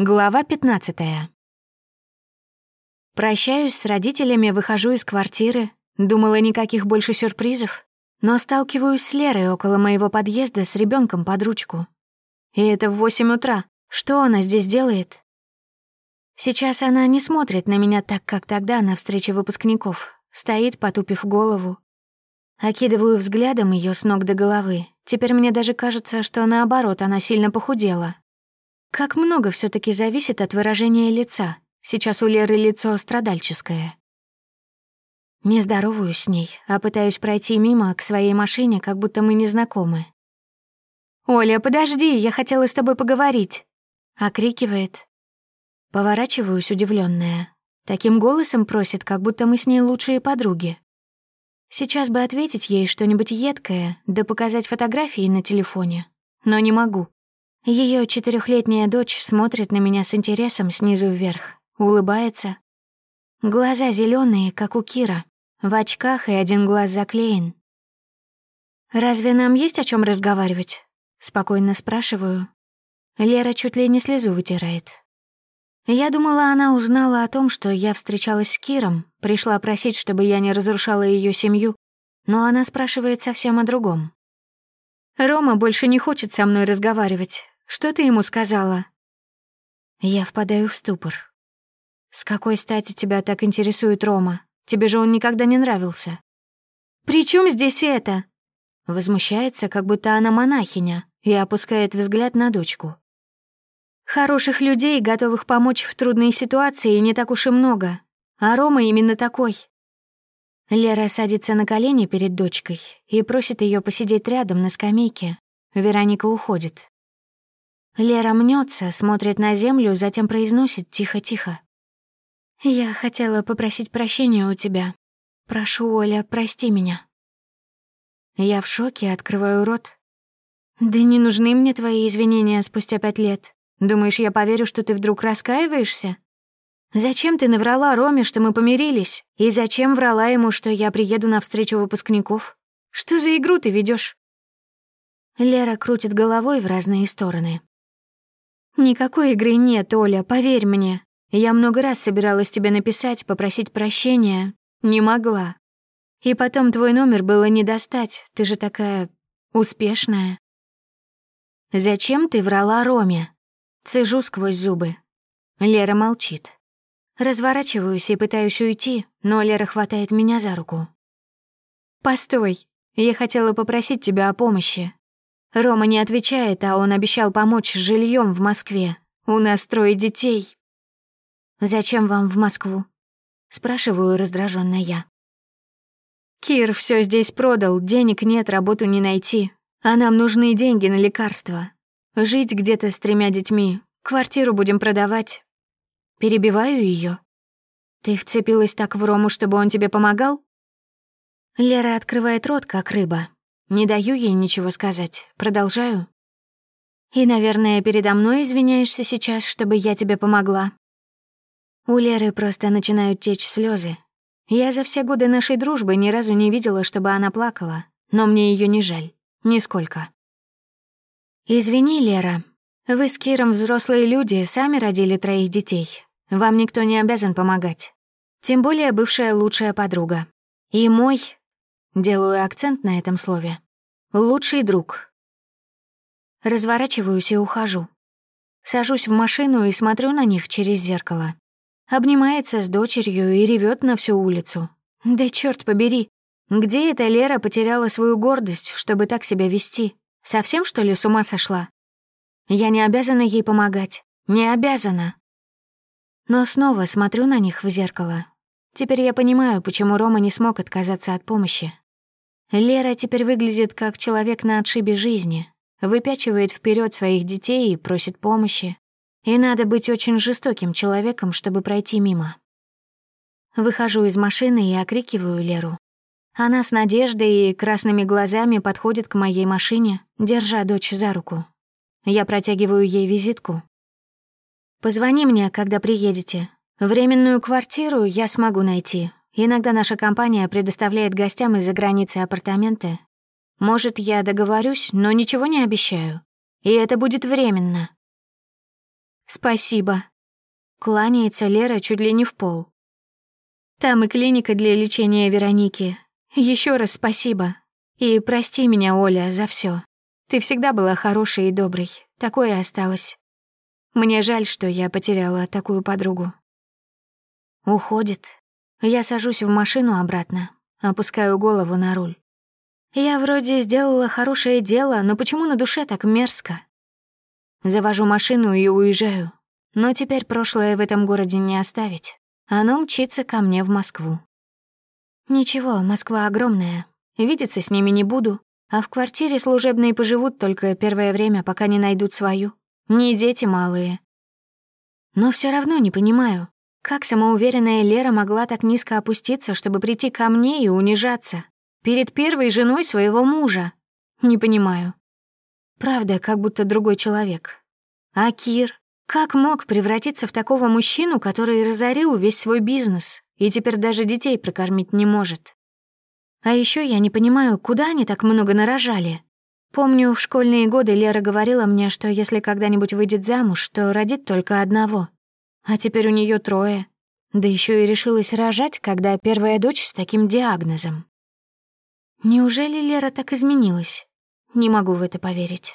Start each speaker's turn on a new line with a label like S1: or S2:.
S1: Глава 15 Прощаюсь с родителями, выхожу из квартиры. Думала, никаких больше сюрпризов. Но сталкиваюсь с Лерой около моего подъезда с ребенком под ручку. И это в восемь утра. Что она здесь делает? Сейчас она не смотрит на меня так, как тогда на встрече выпускников. Стоит, потупив голову. Окидываю взглядом ее с ног до головы. Теперь мне даже кажется, что наоборот, она сильно похудела, как много все таки зависит от выражения лица. Сейчас у Леры лицо страдальческое. Не здоровую с ней, а пытаюсь пройти мимо к своей машине, как будто мы не знакомы. «Оля, подожди, я хотела с тобой поговорить!» — окрикивает. Поворачиваюсь, удивленная. Таким голосом просит, как будто мы с ней лучшие подруги. Сейчас бы ответить ей что-нибудь едкое, да показать фотографии на телефоне, но не могу. Ее четырехлетняя дочь смотрит на меня с интересом снизу вверх, улыбается. Глаза зеленые, как у Кира, в очках и один глаз заклеен. «Разве нам есть о чем разговаривать?» — спокойно спрашиваю. Лера чуть ли не слезу вытирает. Я думала, она узнала о том, что я встречалась с Киром, пришла просить, чтобы я не разрушала ее семью, но она спрашивает совсем о другом. «Рома больше не хочет со мной разговаривать. Что ты ему сказала?» Я впадаю в ступор. «С какой стати тебя так интересует Рома? Тебе же он никогда не нравился». «При чем здесь это?» Возмущается, как будто она монахиня, и опускает взгляд на дочку. «Хороших людей, готовых помочь в трудной ситуации, не так уж и много. А Рома именно такой». Лера садится на колени перед дочкой и просит ее посидеть рядом на скамейке. Вероника уходит. Лера мнется, смотрит на землю, затем произносит тихо-тихо. «Я хотела попросить прощения у тебя. Прошу, Оля, прости меня». Я в шоке, открываю рот. «Да не нужны мне твои извинения спустя пять лет. Думаешь, я поверю, что ты вдруг раскаиваешься? Зачем ты наврала Роме, что мы помирились? И зачем врала ему, что я приеду на встречу выпускников? Что за игру ты ведешь? Лера крутит головой в разные стороны. «Никакой игры нет, Оля, поверь мне. Я много раз собиралась тебе написать, попросить прощения. Не могла. И потом твой номер было не достать, ты же такая... успешная». «Зачем ты врала Роме?» Цежу сквозь зубы. Лера молчит. Разворачиваюсь и пытаюсь уйти, но Лера хватает меня за руку. «Постой, я хотела попросить тебя о помощи. Рома не отвечает, а он обещал помочь с жильем в Москве. У нас трое детей. Зачем вам в Москву? спрашиваю раздраженно я. Кир всё здесь продал, денег нет, работу не найти. А нам нужны деньги на лекарства. Жить где-то с тремя детьми, квартиру будем продавать. Перебиваю её. Ты вцепилась так в Рому, чтобы он тебе помогал? Лера открывает рот, как рыба, не даю ей ничего сказать. Продолжаю. И, наверное, передо мной извиняешься сейчас, чтобы я тебе помогла. У Леры просто начинают течь слезы. Я за все годы нашей дружбы ни разу не видела, чтобы она плакала, но мне ее не жаль. Нисколько. «Извини, Лера. Вы с Киром взрослые люди, сами родили троих детей. Вам никто не обязан помогать. Тем более бывшая лучшая подруга. И мой Делаю акцент на этом слове. «Лучший друг». Разворачиваюсь и ухожу. Сажусь в машину и смотрю на них через зеркало. Обнимается с дочерью и ревет на всю улицу. Да черт побери, где эта Лера потеряла свою гордость, чтобы так себя вести? Совсем, что ли, с ума сошла? Я не обязана ей помогать. Не обязана. Но снова смотрю на них в зеркало. Теперь я понимаю, почему Рома не смог отказаться от помощи. Лера теперь выглядит как человек на отшибе жизни, выпячивает вперед своих детей и просит помощи. И надо быть очень жестоким человеком, чтобы пройти мимо. Выхожу из машины и окрикиваю Леру. Она с надеждой и красными глазами подходит к моей машине, держа дочь за руку. Я протягиваю ей визитку. «Позвони мне, когда приедете. Временную квартиру я смогу найти, Иногда наша компания предоставляет гостям из-за границы апартаменты. Может, я договорюсь, но ничего не обещаю. И это будет временно. Спасибо. Кланяется Лера чуть ли не в пол. Там и клиника для лечения Вероники. Еще раз спасибо. И прости меня, Оля, за все. Ты всегда была хорошей и доброй. Такое и осталось. Мне жаль, что я потеряла такую подругу. Уходит, я сажусь в машину обратно, опускаю голову на руль. Я вроде сделала хорошее дело, но почему на душе так мерзко? Завожу машину и уезжаю. Но теперь прошлое в этом городе не оставить. Оно мчится ко мне в Москву. Ничего, Москва огромная. Видеться с ними не буду. А в квартире служебные поживут только первое время, пока не найдут свою. Не дети малые. Но все равно не понимаю, как самоуверенная Лера могла так низко опуститься, чтобы прийти ко мне и унижаться? Перед первой женой своего мужа? Не понимаю. Правда, как будто другой человек. А Кир? Как мог превратиться в такого мужчину, который разорил весь свой бизнес и теперь даже детей прокормить не может? А еще я не понимаю, куда они так много нарожали. Помню, в школьные годы Лера говорила мне, что если когда-нибудь выйдет замуж, то родит только одного — а теперь у нее трое. Да еще и решилась рожать, когда первая дочь с таким диагнозом. Неужели Лера так изменилась? Не могу в это поверить.